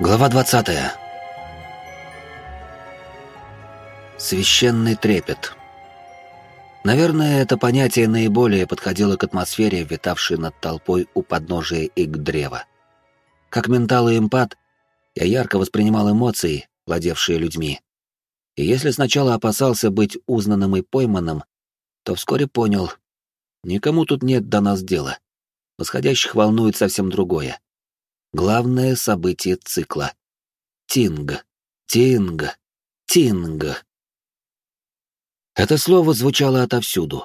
Глава 20. Священный трепет. Наверное, это понятие наиболее подходило к атмосфере, витавшей над толпой у подножия Иг-древа. Как ментал и эмпат, я ярко воспринимал эмоции, владевшие людьми. И если сначала опасался быть узнанным и пойманным, то вскоре понял, никому тут нет до нас дела. Восходящих волнует совсем другое. Главное событие цикла. Тинг, тинг, тинг. Это слово звучало отовсюду,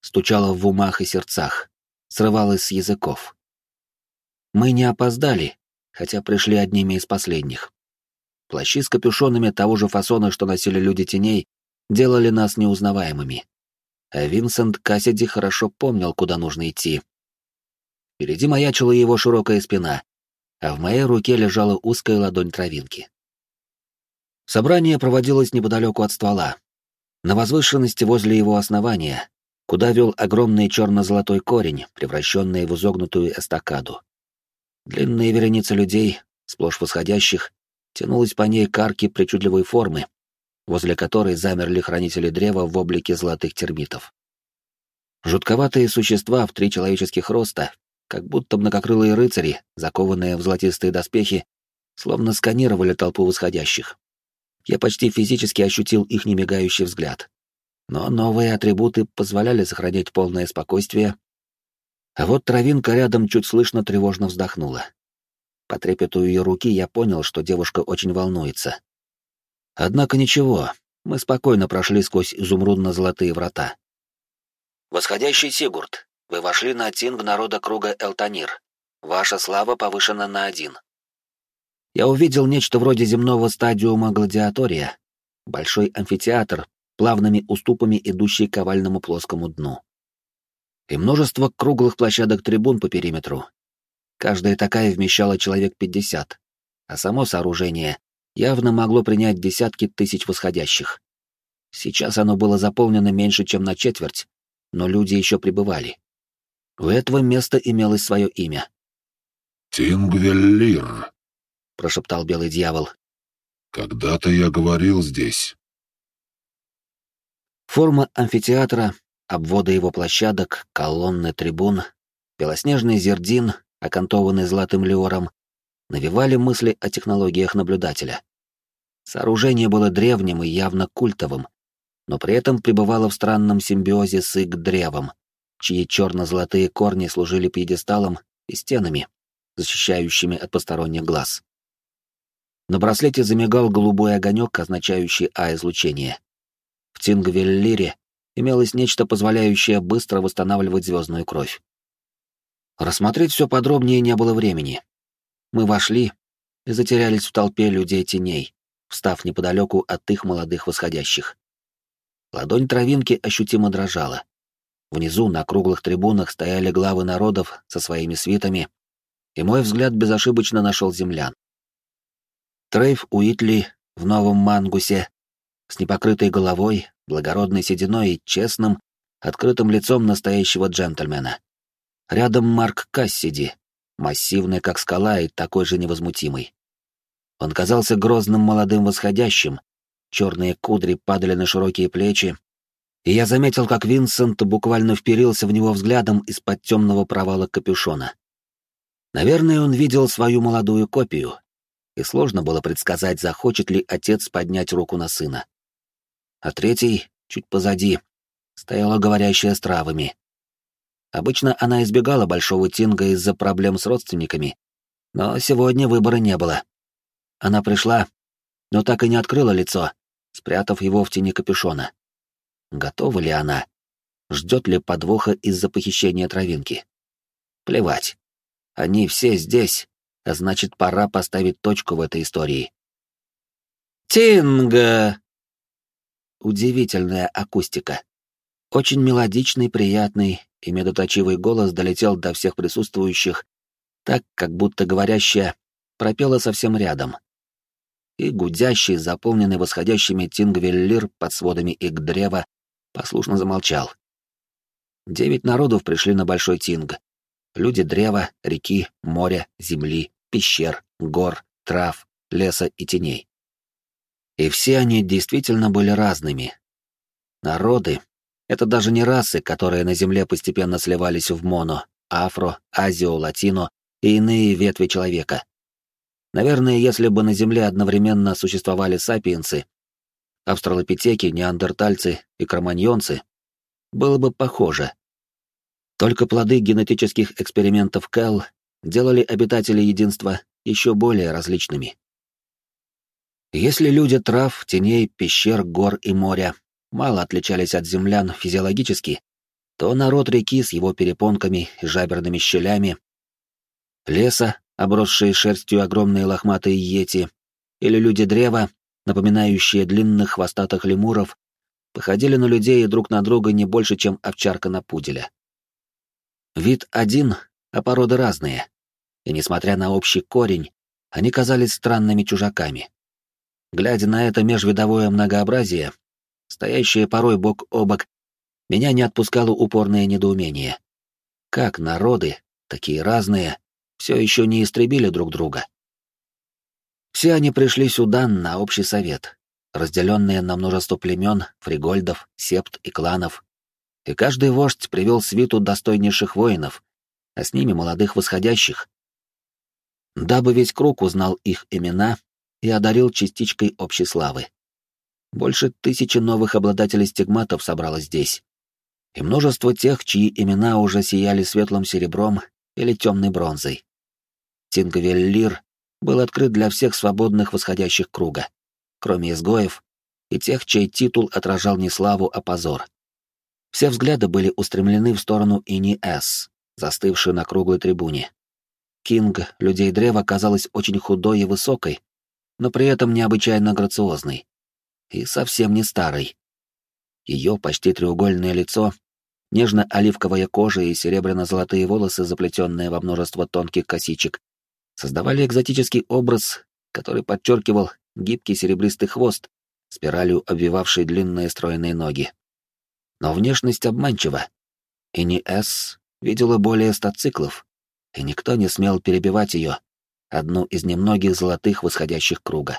стучало в умах и сердцах, срывалось с языков. Мы не опоздали, хотя пришли одними из последних. Плащи с капюшонами того же фасона, что носили люди теней, делали нас неузнаваемыми. А Винсент Кассиди хорошо помнил, куда нужно идти. Впереди маячила его широкая спина, а в моей руке лежала узкая ладонь травинки. Собрание проводилось неподалеку от ствола, на возвышенности возле его основания, куда вел огромный черно-золотой корень, превращенный в изогнутую эстакаду. Длинные вереницы людей, сплошь восходящих, тянулась по ней карки причудливой формы, возле которой замерли хранители древа в облике золотых термитов. Жутковатые существа в три человеческих роста, как будто многокрылые рыцари, закованные в золотистые доспехи, словно сканировали толпу восходящих. Я почти физически ощутил их немигающий взгляд. Но новые атрибуты позволяли сохранять полное спокойствие. А вот травинка рядом чуть слышно тревожно вздохнула. По трепету ее руки я понял, что девушка очень волнуется. Однако ничего, мы спокойно прошли сквозь изумрудно-золотые врата. «Восходящий Сигурд, вы вошли на тинг народа круга Элтанир. Ваша слава повышена на один». Я увидел нечто вроде земного стадиума гладиатория, большой амфитеатр, плавными уступами идущий к овальному плоскому дну. И множество круглых площадок трибун по периметру, Каждая такая вмещала человек 50, а само сооружение явно могло принять десятки тысяч восходящих. Сейчас оно было заполнено меньше, чем на четверть, но люди еще пребывали. У этого места имелось свое имя. «Тингвеллир», — прошептал белый дьявол. «Когда-то я говорил здесь». Форма амфитеатра, обводы его площадок, колонны трибун, белоснежный зердин, окантованный золотым леором, навевали мысли о технологиях наблюдателя. Сооружение было древним и явно культовым, но при этом пребывало в странном симбиозе с ик-древом, чьи черно-золотые корни служили пьедесталом и стенами, защищающими от посторонних глаз. На браслете замигал голубой огонек, означающий А-излучение. В Тингвеллире имелось нечто, позволяющее быстро восстанавливать звездную кровь. Рассмотреть все подробнее не было времени. Мы вошли и затерялись в толпе людей-теней, встав неподалеку от их молодых восходящих. Ладонь травинки ощутимо дрожала. Внизу на круглых трибунах стояли главы народов со своими свитами, и мой взгляд безошибочно нашел землян. Трейф Уитли в новом мангусе, с непокрытой головой, благородной сединой и честным, открытым лицом настоящего джентльмена. Рядом Марк Кассиди, массивный как скала и такой же невозмутимый. Он казался грозным молодым восходящим, черные кудри падали на широкие плечи, и я заметил, как Винсент буквально вперился в него взглядом из-под темного провала капюшона. Наверное, он видел свою молодую копию, и сложно было предсказать, захочет ли отец поднять руку на сына. А третий, чуть позади, стояла говорящая с травами. Обычно она избегала Большого Тинга из-за проблем с родственниками, но сегодня выбора не было. Она пришла, но так и не открыла лицо, спрятав его в тени капюшона. Готова ли она? Ждет ли подвоха из-за похищения травинки? Плевать. Они все здесь, а значит, пора поставить точку в этой истории. «Тинга!» Удивительная акустика. Очень мелодичный, приятный, и медоточивый голос долетел до всех присутствующих, так, как будто говорящая пропела совсем рядом. И гудящий, заполненный восходящими тингвеллир под сводами Игдрева, послушно замолчал. Девять народов пришли на Большой Тинг. Люди древа, реки, моря, земли, пещер, гор, трав, леса и теней. И все они действительно были разными. Народы — это даже не расы, которые на Земле постепенно сливались в моно, афро, азио, латино и иные ветви человека. Наверное, если бы на Земле одновременно существовали сапиенсы, австралопитеки, неандертальцы и кроманьонцы, было бы похоже. Только плоды генетических экспериментов Кэл делали обитателей единства еще более различными. Если люди трав, теней, пещер, гор и моря мало отличались от землян физиологически, то народ реки с его перепонками и жаберными щелями, леса, обросшие шерстью огромные лохматые йети, или люди древа, напоминающие длинных хвостатых лемуров, походили на людей и друг на друга не больше, чем овчарка на пуделя. Вид один, а породы разные, и, несмотря на общий корень, они казались странными чужаками. Глядя на это межвидовое многообразие, стоящее порой бок о бок, меня не отпускало упорное недоумение. Как народы, такие разные, все еще не истребили друг друга? Все они пришли сюда на общий совет, разделенные на множество племен, фригольдов, септ и кланов, и каждый вождь привел свиту достойнейших воинов, а с ними молодых восходящих, дабы весь круг узнал их имена и одарил частичкой общей славы. Больше тысячи новых обладателей стигматов собралось здесь, и множество тех, чьи имена уже сияли светлым серебром или темной бронзой. Тингвеллир был открыт для всех свободных восходящих круга, кроме изгоев и тех, чей титул отражал не славу, а позор. Все взгляды были устремлены в сторону Ини С, застывшей на круглой трибуне. Кинг людей древа казалась очень худой и высокой, но при этом необычайно грациозной. И совсем не старой. Ее почти треугольное лицо, нежно-оливковая кожа и серебряно-золотые волосы, заплетенные во множество тонких косичек, создавали экзотический образ, который подчеркивал гибкий серебристый хвост, спиралью обвивавший длинные стройные ноги. Но внешность обманчива. И не С видела более ста циклов, и никто не смел перебивать ее, одну из немногих золотых восходящих круга.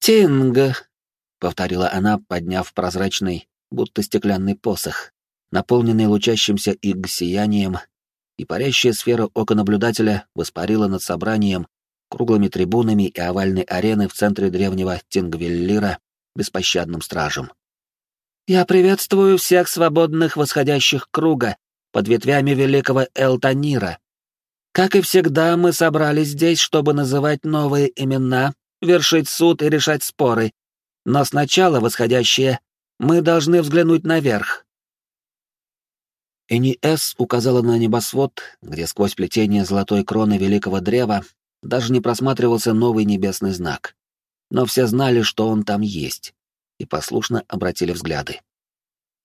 «Тинга!» — повторила она, подняв прозрачный, будто стеклянный посох, наполненный лучащимся иг-сиянием, и парящая сфера ока наблюдателя воспарила над собранием, круглыми трибунами и овальной арены в центре древнего Тингвеллира беспощадным стражем. «Я приветствую всех свободных восходящих круга под ветвями великого Элтанира. Как и всегда, мы собрались здесь, чтобы называть новые имена, вершить суд и решать споры. Но сначала, восходящие, мы должны взглянуть наверх. Эни С указала на небосвод, где сквозь плетение золотой кроны великого древа даже не просматривался новый небесный знак. Но все знали, что он там есть, и послушно обратили взгляды.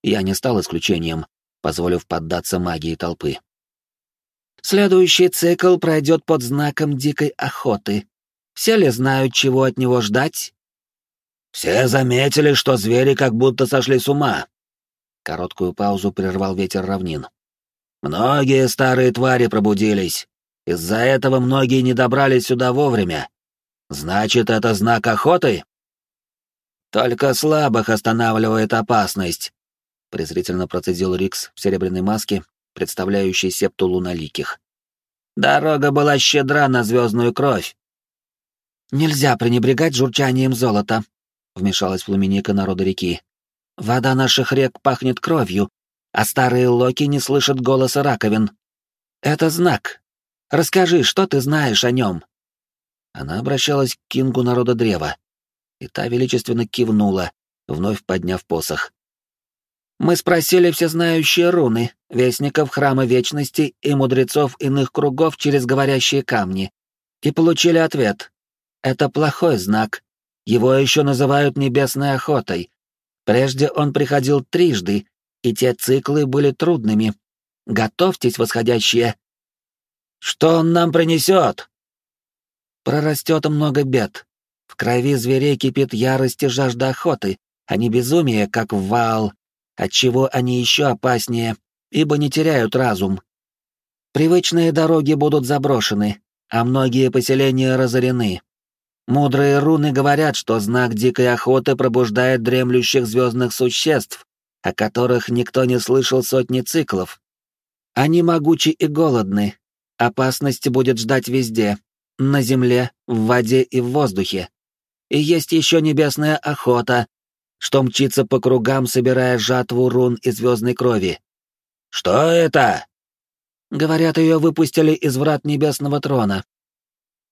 Я не стал исключением, позволив поддаться магии толпы. Следующий цикл пройдет под знаком дикой охоты. Все ли знают, чего от него ждать? Все заметили, что звери как будто сошли с ума. Короткую паузу прервал ветер равнин. Многие старые твари пробудились. Из-за этого многие не добрались сюда вовремя. Значит, это знак охоты? Только слабых останавливает опасность, презрительно процедил Рикс в серебряной маске, представляющий септу луналиких. Дорога была щедра на звездную кровь. Нельзя пренебрегать журчанием золота, вмешалась Фламиника народа реки. Вода наших рек пахнет кровью, а старые локи не слышат голоса раковин. Это знак. Расскажи, что ты знаешь о нем. Она обращалась к Кингу народа древа, и та величественно кивнула, вновь подняв посох. Мы спросили всезнающие руны, вестников Храма Вечности и мудрецов иных кругов через говорящие камни, и получили ответ. Это плохой знак. Его еще называют небесной охотой. Прежде он приходил трижды, и те циклы были трудными. Готовьтесь, восходящие. Что он нам принесет? Прорастет много бед. В крови зверей кипит ярость и жажда охоты, а не безумие, как в Ваал, отчего они еще опаснее, ибо не теряют разум. Привычные дороги будут заброшены, а многие поселения разорены. Мудрые руны говорят, что знак дикой охоты пробуждает дремлющих звездных существ, о которых никто не слышал сотни циклов. Они могучи и голодны. Опасность будет ждать везде. На земле, в воде и в воздухе. И есть еще небесная охота, что мчится по кругам, собирая жатву рун и звездной крови. «Что это?» Говорят, ее выпустили из врат небесного трона.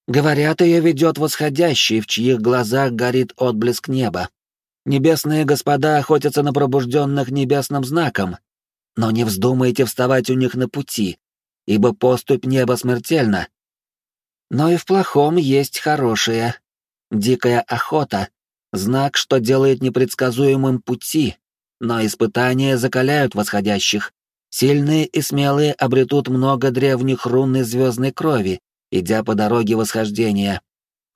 Говорят, ее ведет восходящий, в чьих глазах горит отблеск неба. Небесные господа охотятся на пробужденных небесным знаком. Но не вздумайте вставать у них на пути, ибо поступь неба смертельна. Но и в плохом есть хорошее. Дикая охота — знак, что делает непредсказуемым пути, но испытания закаляют восходящих. Сильные и смелые обретут много древних рун и звездной крови, идя по дороге восхождения,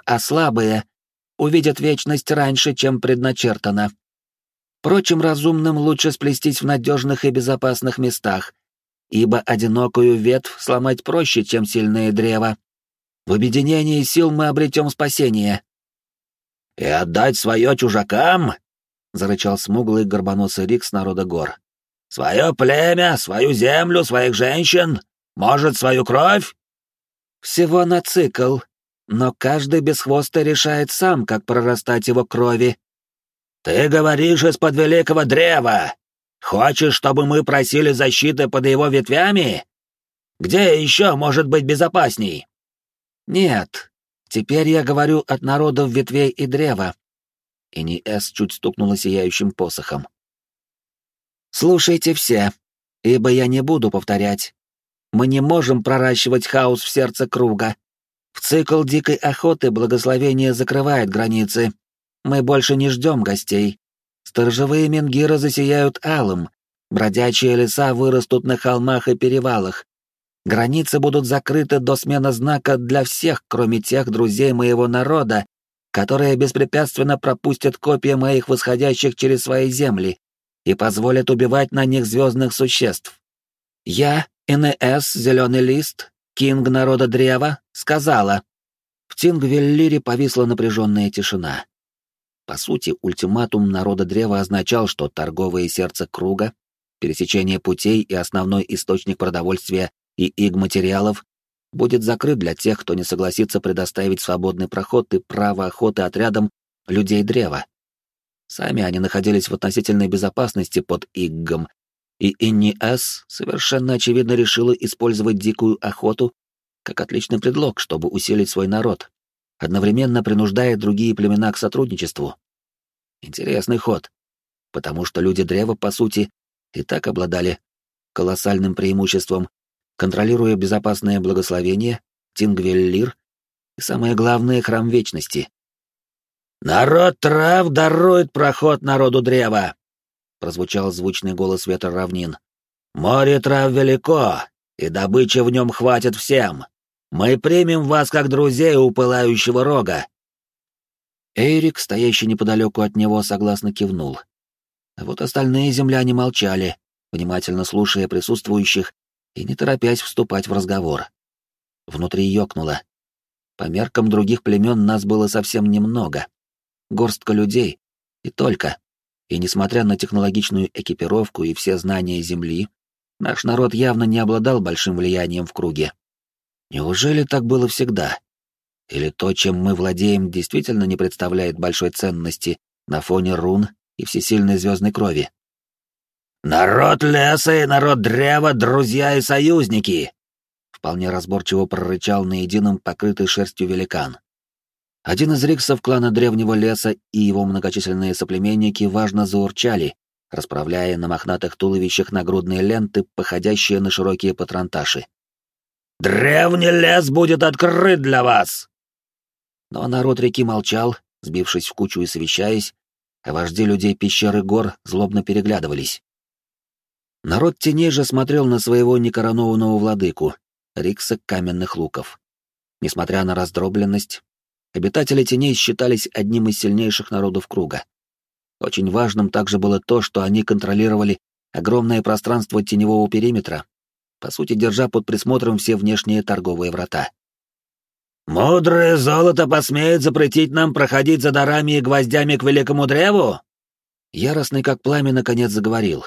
а слабые увидят вечность раньше, чем предначертано. Впрочем, разумным лучше сплестись в надежных и безопасных местах, ибо одинокую ветвь сломать проще, чем сильное древо. В объединении сил мы обретем спасение. «И отдать свое чужакам?» — зарычал смуглый горбоносый Рик народа гор. «Свое племя, свою землю, своих женщин? Может, свою кровь?» Всего на цикл, но каждый бесхвостый решает сам, как прорастать его крови. Ты говоришь из-под великого древа. Хочешь, чтобы мы просили защиты под его ветвями? Где еще может быть безопасней? Нет. Теперь я говорю от народов ветвей и древа. И Ниэс чуть стукнула сияющим посохом. Слушайте все, ибо я не буду повторять. Мы не можем проращивать хаос в сердце круга. В цикл дикой охоты благословение закрывает границы. Мы больше не ждем гостей. Сторожевые менгиры засияют алым. Бродячие леса вырастут на холмах и перевалах. Границы будут закрыты до смены знака для всех, кроме тех друзей моего народа, которые беспрепятственно пропустят копии моих восходящих через свои земли и позволят убивать на них звездных существ. Я, НС «Зеленый лист», Кинг народа древа, сказала. В Тингвеллире повисла напряженная тишина. По сути, ультиматум народа древа означал, что торговое сердце круга, пересечение путей и основной источник продовольствия и иг-материалов будет закрыт для тех, кто не согласится предоставить свободный проход и право охоты отрядам людей древа. Сами они находились в относительной безопасности под Иггом и Инни С. совершенно очевидно решила использовать дикую охоту как отличный предлог, чтобы усилить свой народ, одновременно принуждая другие племена к сотрудничеству. Интересный ход, потому что люди древа, по сути, и так обладали колоссальным преимуществом, контролируя безопасное благословение, Тингвеллир и, самое главное, храм вечности. «Народ трав дарует проход народу древа!» Прозвучал звучный голос ветра равнин. «Море трав велико, и добычи в нем хватит всем. Мы примем вас как друзей у пылающего рога». Эйрик, стоящий неподалеку от него, согласно кивнул. А вот остальные земляне молчали, внимательно слушая присутствующих и не торопясь вступать в разговор. Внутри ёкнуло. По меркам других племен нас было совсем немного. Горстка людей, и только. И несмотря на технологичную экипировку и все знания Земли, наш народ явно не обладал большим влиянием в круге. Неужели так было всегда? Или то, чем мы владеем, действительно не представляет большой ценности на фоне рун и всесильной звездной крови? «Народ леса и народ древа — друзья и союзники!» Вполне разборчиво прорычал на едином покрытый шерстью великан. Один из риксов клана Древнего Леса и его многочисленные соплеменники важно заурчали, расправляя на мохнатых туловищах нагрудные ленты, походящие на широкие патронташи. «Древний лес будет открыт для вас!» Но народ реки молчал, сбившись в кучу и совещаясь, а вожди людей пещеры гор злобно переглядывались. Народ теней же смотрел на своего некоронованного владыку, Рикса Каменных Луков. Несмотря на раздробленность, Обитатели теней считались одним из сильнейших народов круга. Очень важным также было то, что они контролировали огромное пространство теневого периметра, по сути, держа под присмотром все внешние торговые врата. «Мудрое золото посмеет запретить нам проходить за дарами и гвоздями к великому древу?» Яростный как пламя наконец заговорил.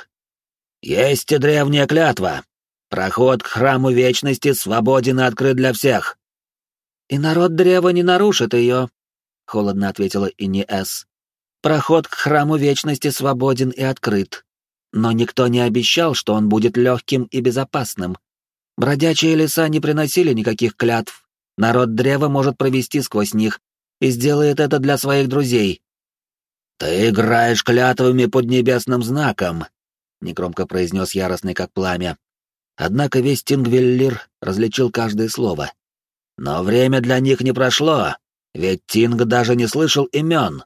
«Есть и древняя клятва. Проход к храму вечности свободен и открыт для всех». «И народ древа не нарушит ее», — холодно ответила Иниэс. «Проход к храму вечности свободен и открыт. Но никто не обещал, что он будет легким и безопасным. Бродячие леса не приносили никаких клятв. Народ древа может провести сквозь них и сделает это для своих друзей. «Ты играешь клятвами под небесным знаком», — негромко произнес яростный как пламя. Однако весь Тингвеллир различил каждое слово. «Но время для них не прошло, ведь Тинг даже не слышал имен».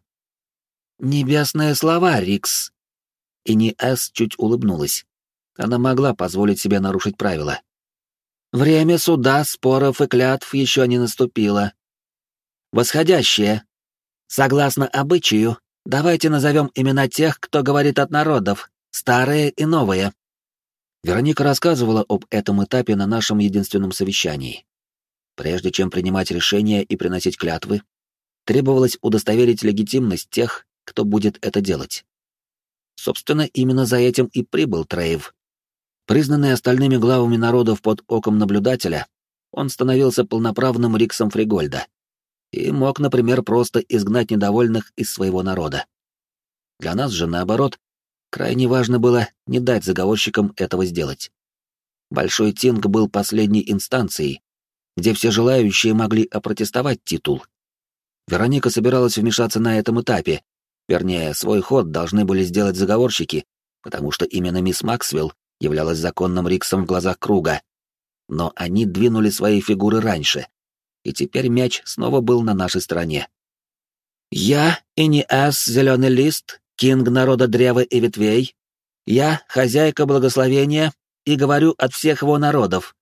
«Небесные слова, Рикс». И не Эс чуть улыбнулась. Она могла позволить себе нарушить правила. Время суда, споров и клятв еще не наступило. Восходящее. Согласно обычаю, давайте назовем имена тех, кто говорит от народов, старые и новые. Вероника рассказывала об этом этапе на нашем единственном совещании. Прежде чем принимать решения и приносить клятвы, требовалось удостоверить легитимность тех, кто будет это делать. Собственно, именно за этим и прибыл Трейв. Признанный остальными главами народов под оком наблюдателя, он становился полноправным Риксом Фригольда и мог, например, просто изгнать недовольных из своего народа. Для нас же, наоборот, крайне важно было не дать заговорщикам этого сделать. Большой Тинг был последней инстанцией, где все желающие могли опротестовать титул. Вероника собиралась вмешаться на этом этапе, вернее, свой ход должны были сделать заговорщики, потому что именно мисс Максвелл являлась законным Риксом в глазах круга. Но они двинули свои фигуры раньше, и теперь мяч снова был на нашей стороне. «Я, Иниас, Зеленый Лист, Кинг народа древа и ветвей, я, хозяйка благословения, и говорю от всех его народов»,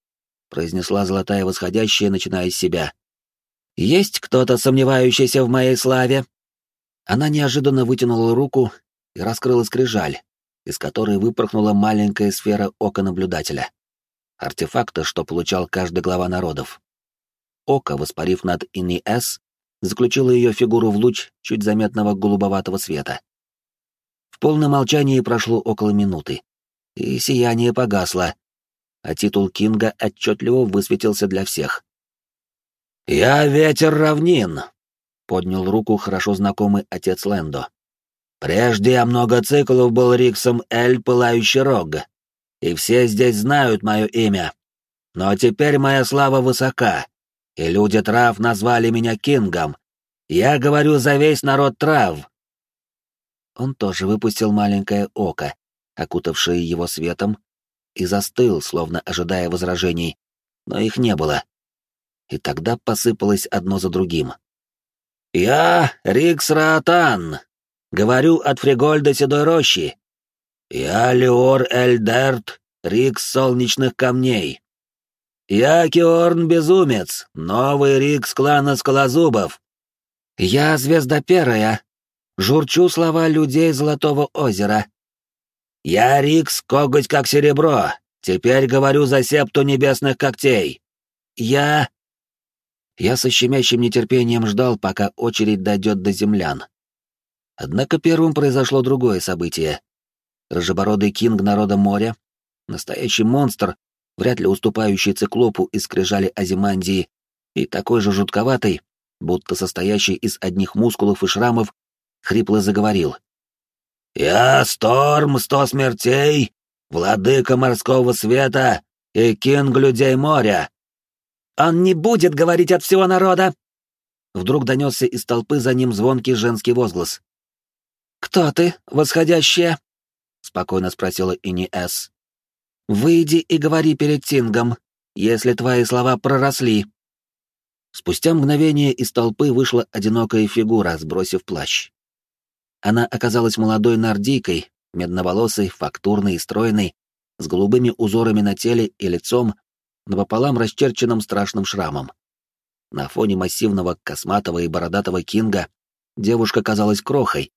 произнесла Золотая Восходящая, начиная с себя. «Есть кто-то, сомневающийся в моей славе?» Она неожиданно вытянула руку и раскрыла скрижаль, из которой выпорхнула маленькая сфера ока наблюдателя. Артефакта, что получал каждый глава народов. Око, воспарив над Ини-С, заключило ее фигуру в луч чуть заметного голубоватого света. В полном молчании прошло около минуты, и сияние погасло, а титул Кинга отчетливо высветился для всех. «Я ветер равнин», — поднял руку хорошо знакомый отец Лэндо. Прежде я много циклов был Риксом Эль Пылающий Рог, и все здесь знают мое имя. Но теперь моя слава высока, и люди трав назвали меня Кингом. Я говорю за весь народ трав. Он тоже выпустил маленькое око, окутавшее его светом, и застыл, словно ожидая возражений, но их не было. И тогда посыпалось одно за другим. «Я Рикс Раатан, Говорю от Фригольда Седой Рощи. Я Леор Эльдерт, Рикс Солнечных Камней. Я Киорн Безумец, новый Рикс клана Скалозубов. Я Звездоперая, журчу слова людей Золотого озера. Я Рикс Коготь как серебро, теперь говорю за септу небесных когтей. Я... Я со щемящим нетерпением ждал, пока очередь дойдет до землян. Однако первым произошло другое событие. Рожебородый кинг народа моря, настоящий монстр, вряд ли уступающий циклопу из скрижали Азимандии, и такой же жутковатый, будто состоящий из одних мускулов и шрамов, хрипло заговорил. «Я Сторм Сто Смертей, владыка морского света и кинг людей моря!» «Он не будет говорить от всего народа!» Вдруг донесся из толпы за ним звонкий женский возглас. «Кто ты, восходящая?» — спокойно спросила Ини-Эс. «Выйди и говори перед Тингом, если твои слова проросли». Спустя мгновение из толпы вышла одинокая фигура, сбросив плащ. Она оказалась молодой нордийкой, медноволосой, фактурной и стройной, с голубыми узорами на теле и лицом, напополам расчерченным страшным шрамом. На фоне массивного косматого и бородатого кинга девушка казалась крохой,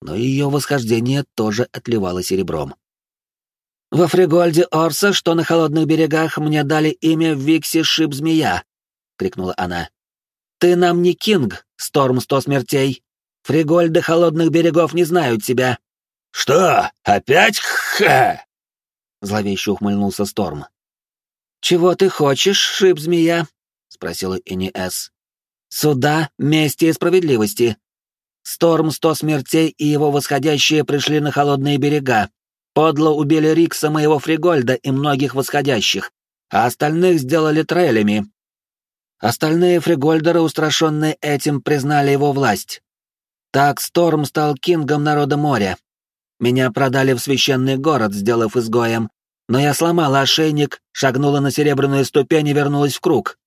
но ее восхождение тоже отливало серебром. «Во Фригольде Орса, что на холодных берегах, мне дали имя Викси Шип-Змея!» — крикнула она. «Ты нам не Кинг, Сторм Сто Смертей. Фригольды Холодных Берегов не знают тебя». «Что, опять ха?» Зловеще ухмыльнулся Сторм. «Чего ты хочешь, шип-змея?» — спросила Эниэс. «Суда, мести и справедливости. Сторм Сто Смертей и его восходящие пришли на холодные берега. Подло убили Рикса, моего Фригольда и многих восходящих, а остальных сделали трелями. Остальные Фригольдеры, устрашенные этим, признали его власть. Так Сторм стал кингом народа моря. Меня продали в священный город, сделав изгоем, но я сломала ошейник, шагнула на серебряную ступень и вернулась в круг.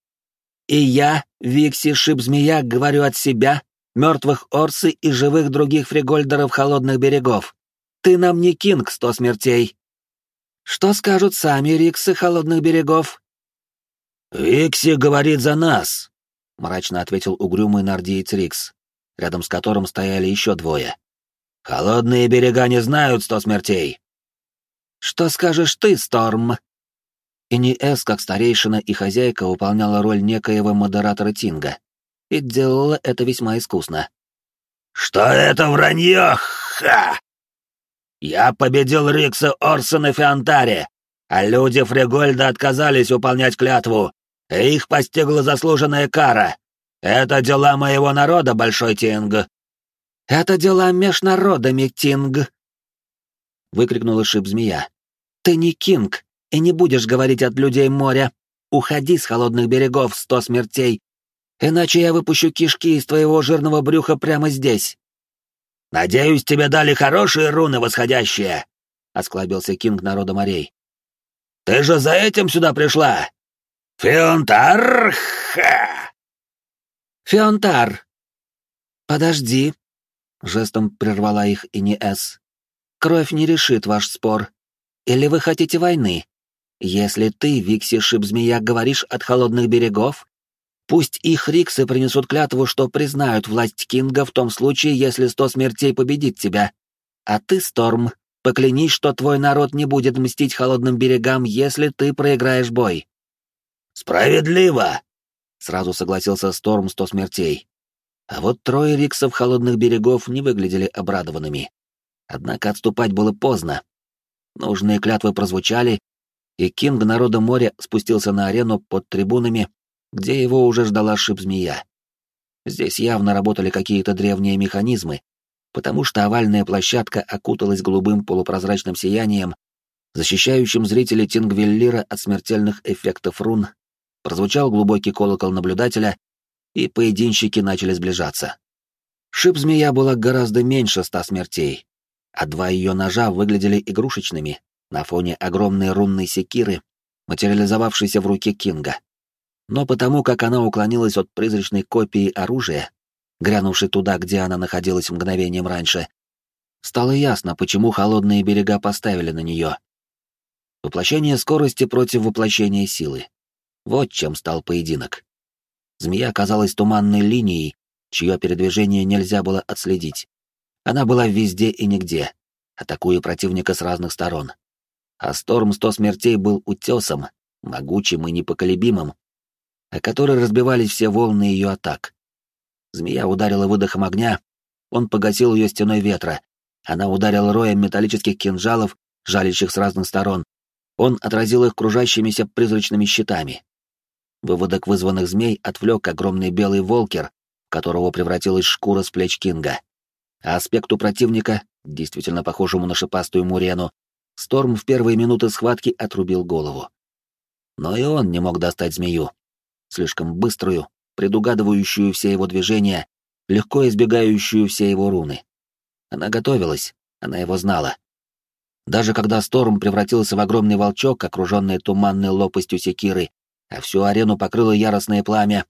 И я, Викси Шип-Змея, говорю от себя, мертвых Орсы и живых других фригольдеров холодных берегов. Ты нам не кинг сто смертей. Что скажут сами Риксы холодных берегов? Викси говорит за нас, мрачно ответил угрюмый нардиец Рикс, рядом с которым стояли еще двое. Холодные берега не знают сто смертей. Что скажешь ты, Сторм? И не Эс, как старейшина и хозяйка, выполняла роль некоего модератора Тинга. И делала это весьма искусно. «Что это вранье? Ха! Я победил Рикса Орсона Фиантаре, а люди Фригольда отказались выполнять клятву, и их постигла заслуженная кара. Это дела моего народа, Большой Тинг». «Это дела межнародами, Тинг», — выкрикнула шип-змея. «Ты не Кинг, и не будешь говорить от людей моря. Уходи с холодных берегов, сто смертей, иначе я выпущу кишки из твоего жирного брюха прямо здесь». «Надеюсь, тебе дали хорошие руны восходящие», — осклабился Кинг народа морей. «Ты же за этим сюда пришла? Фионтар! Ха!» «Фионтар!» «Подожди», — жестом прервала их и не С. Кровь не решит ваш спор. Или вы хотите войны? Если ты, Викси Шип-Змея, говоришь от холодных берегов, пусть их Риксы принесут клятву, что признают власть Кинга в том случае, если сто смертей победит тебя. А ты, Сторм, поклянись, что твой народ не будет мстить холодным берегам, если ты проиграешь бой. Справедливо! Сразу согласился Сторм сто смертей. А вот трое Риксов холодных берегов не выглядели обрадованными. Однако отступать было поздно. Нужные клятвы прозвучали, и Кинг Народа моря спустился на арену под трибунами, где его уже ждала шип-змея. Здесь явно работали какие-то древние механизмы, потому что овальная площадка окуталась голубым полупрозрачным сиянием, защищающим зрителей Тингвеллира от смертельных эффектов рун, прозвучал глубокий колокол наблюдателя, и поединщики начали сближаться. Шип-змея была гораздо меньше ста смертей, а два ее ножа выглядели игрушечными на фоне огромной рунной секиры, материализовавшейся в руке Кинга. Но потому как она уклонилась от призрачной копии оружия, грянувшей туда, где она находилась мгновением раньше, стало ясно, почему холодные берега поставили на нее. Воплощение скорости против воплощения силы. Вот чем стал поединок. Змея казалась туманной линией, чье передвижение нельзя было отследить. Она была везде и нигде, атакуя противника с разных сторон. А Сторм Сто Смертей был утесом, могучим и непоколебимым, о который разбивались все волны ее атак. Змея ударила выдохом огня, он погасил ее стеной ветра, она ударила роем металлических кинжалов, жалящих с разных сторон, он отразил их кружащимися призрачными щитами. Выводок вызванных змей отвлек огромный белый волкер, которого превратилась шкура с плеч Кинга а аспекту противника, действительно похожему на шипастую мурену, Сторм в первые минуты схватки отрубил голову. Но и он не мог достать змею. Слишком быструю, предугадывающую все его движения, легко избегающую все его руны. Она готовилась, она его знала. Даже когда Сторм превратился в огромный волчок, окруженный туманной лопастью секиры, а всю арену покрыло яростное пламя,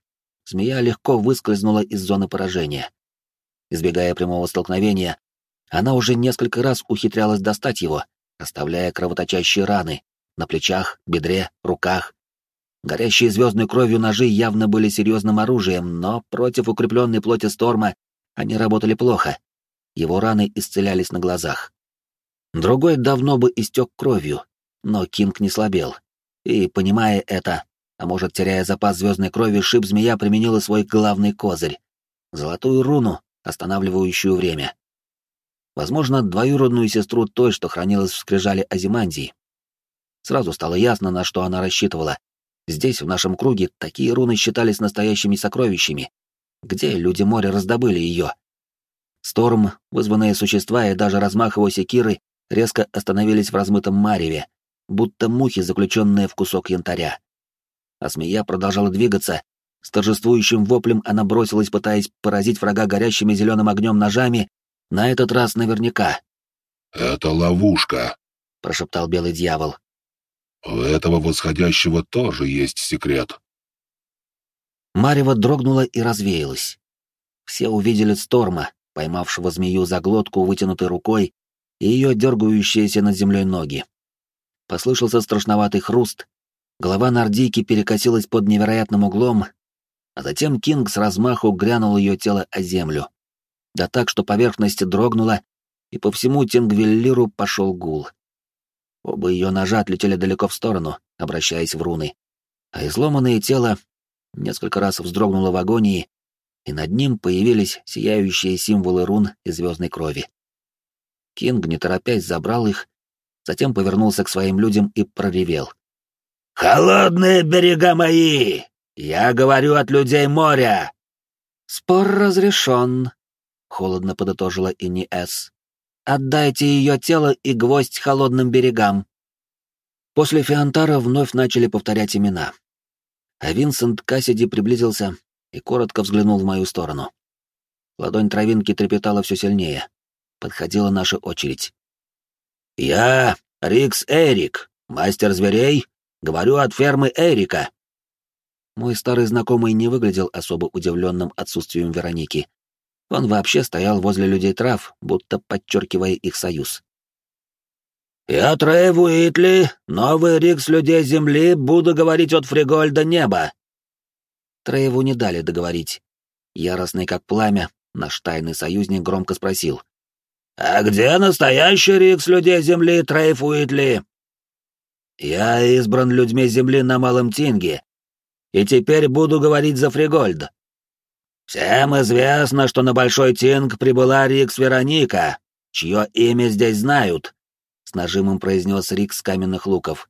змея легко выскользнула из зоны поражения. Избегая прямого столкновения, она уже несколько раз ухитрялась достать его, оставляя кровоточащие раны на плечах, бедре, руках. Горящие звездной кровью ножи явно были серьезным оружием, но против укрепленной плоти Сторма они работали плохо. Его раны исцелялись на глазах. Другой давно бы истек кровью, но Кинг не слабел. И, понимая это, а может, теряя запас звездной крови, шип змея применила свой главный козырь — золотую руну, останавливающую время. Возможно, двоюродную сестру той, что хранилась в скрижале Азимандии. Сразу стало ясно, на что она рассчитывала. Здесь, в нашем круге, такие руны считались настоящими сокровищами. Где люди моря раздобыли ее? Сторм, вызванные существа и даже размах его секиры резко остановились в размытом мареве, будто мухи, заключенные в кусок янтаря. А змея продолжала двигаться. С торжествующим воплем она бросилась, пытаясь поразить врага горящими зеленым огнем ножами, на этот раз наверняка. «Это ловушка», — прошептал белый дьявол. «У этого восходящего тоже есть секрет». Марева дрогнула и развеялась. Все увидели Сторма, поймавшего змею за глотку вытянутой рукой и ее дергающиеся над землей ноги. Послышался страшноватый хруст, голова Нордийки перекосилась под невероятным углом, а затем Кинг с размаху грянул ее тело о землю. Да так, что поверхность дрогнула, и по всему Тенгвиллиру пошел гул. Оба ее ножа отлетели далеко в сторону, обращаясь в руны, а изломанное тело несколько раз вздрогнуло в агонии, и над ним появились сияющие символы рун и звездной крови. Кинг, не торопясь, забрал их, затем повернулся к своим людям и проревел. «Холодные берега мои! Я говорю от людей моря!» «Спор разрешен», — холодно подытожила Ини С. «Отдайте ее тело и гвоздь холодным берегам». После Фиантара вновь начали повторять имена. А Винсент Кассиди приблизился и коротко взглянул в мою сторону. Ладонь травинки трепетала все сильнее. Подходила наша очередь. «Я Рикс Эрик, мастер зверей, говорю от фермы Эрика». Мой старый знакомый не выглядел особо удивленным отсутствием Вероники. Он вообще стоял возле людей трав, будто подчеркивая их союз. «Я Трейв Уитли, новый Рикс людей Земли, буду говорить от Фригольда неба. Трееву не дали договорить. Яростный как пламя, наш тайный союзник громко спросил. «А где настоящий Рикс людей Земли, Трейф Уитли?» «Я избран людьми Земли на Малом Тинге, и теперь буду говорить за Фригольд. Всем известно, что на Большой Тинг прибыла Рикс Вероника, чье имя здесь знают», — с нажимом произнес Рикс каменных луков.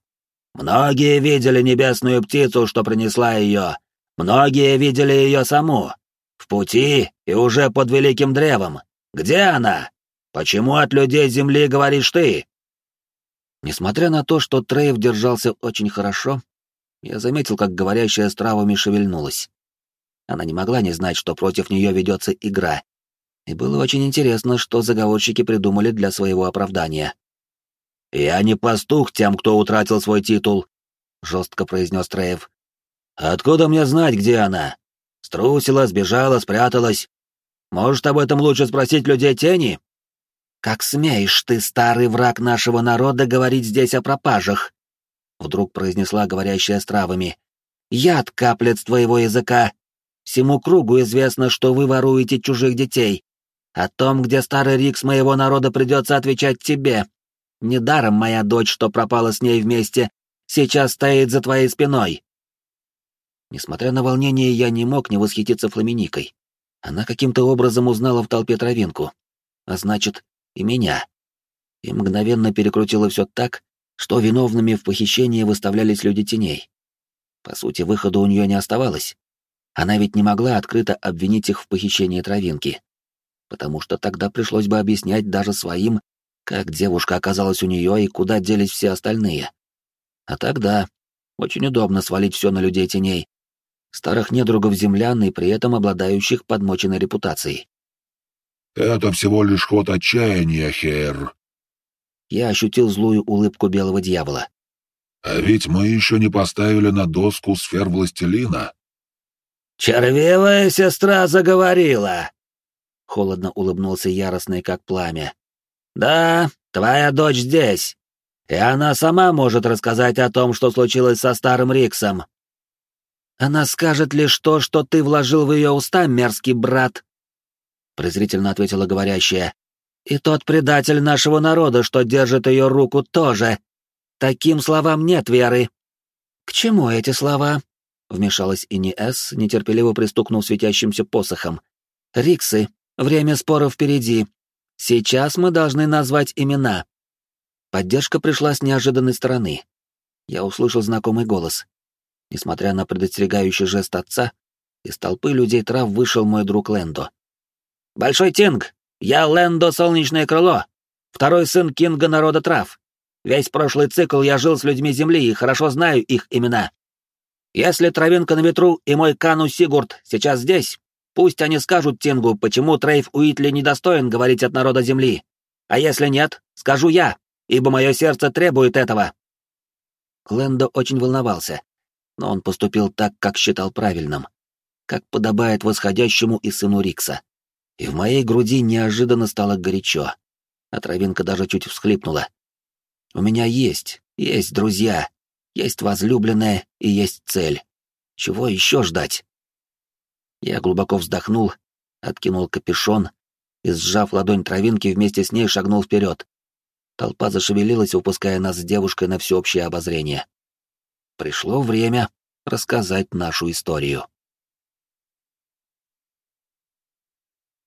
«Многие видели небесную птицу, что принесла ее, Многие видели ее саму. В пути и уже под великим древом. Где она? Почему от людей Земли говоришь ты?» Несмотря на то, что Трейв держался очень хорошо, я заметил, как говорящая с травами шевельнулась. Она не могла не знать, что против нее ведется игра. И было очень интересно, что заговорщики придумали для своего оправдания. «Я не пастух тем, кто утратил свой титул», — жестко произнес Трейв. Откуда мне знать, где она? Струсила, сбежала, спряталась. Может, об этом лучше спросить людей тени? Как смеешь ты, старый враг нашего народа, говорить здесь о пропажах? Вдруг произнесла говорящая с травами. Яд каплет с твоего языка. Всему кругу известно, что вы воруете чужих детей. О том, где старый Рикс моего народа придется отвечать тебе. Недаром моя дочь, что пропала с ней вместе, сейчас стоит за твоей спиной. Несмотря на волнение, я не мог не восхититься Фламиникой. Она каким-то образом узнала в толпе травинку. А значит, и меня. И мгновенно перекрутила все так, что виновными в похищении выставлялись люди теней. По сути, выхода у нее не оставалось. Она ведь не могла открыто обвинить их в похищении травинки. Потому что тогда пришлось бы объяснять даже своим, как девушка оказалась у нее и куда делись все остальные. А тогда очень удобно свалить все на людей теней, старых недругов землян и при этом обладающих подмоченной репутацией. «Это всего лишь ход отчаяния, Хер». Я ощутил злую улыбку белого дьявола. «А ведь мы еще не поставили на доску сфер властелина». «Червивая сестра заговорила!» Холодно улыбнулся яростный, как пламя. «Да, твоя дочь здесь, и она сама может рассказать о том, что случилось со старым Риксом. Она скажет лишь то, что ты вложил в ее уста, мерзкий брат, — презрительно ответила говорящая. И тот предатель нашего народа, что держит ее руку, тоже. Таким словам нет веры. К чему эти слова? вмешалась Иниэс, нетерпеливо пристукнув светящимся посохом. «Риксы, время спора впереди. Сейчас мы должны назвать имена». Поддержка пришла с неожиданной стороны. Я услышал знакомый голос. Несмотря на предостерегающий жест отца, из толпы людей трав вышел мой друг Лэндо. «Большой Тинг! Я Лэндо Солнечное Крыло! Второй сын Кинга Народа Трав! Весь прошлый цикл я жил с людьми Земли и хорошо знаю их имена. Если Травинка на ветру и мой Кану Сигурд сейчас здесь, пусть они скажут Тингу, почему Трейф Уитли недостоин говорить от народа Земли. А если нет, скажу я, ибо мое сердце требует этого». Клендо очень волновался, но он поступил так, как считал правильным, как подобает восходящему и сыну Рикса. И в моей груди неожиданно стало горячо, а травинка даже чуть всхлипнула. «У меня есть, есть друзья, есть возлюбленная и есть цель. Чего еще ждать?» Я глубоко вздохнул, откинул капюшон и, сжав ладонь травинки, вместе с ней шагнул вперед. Толпа зашевелилась, упуская нас с девушкой на всеобщее обозрение. Пришло время рассказать нашу историю.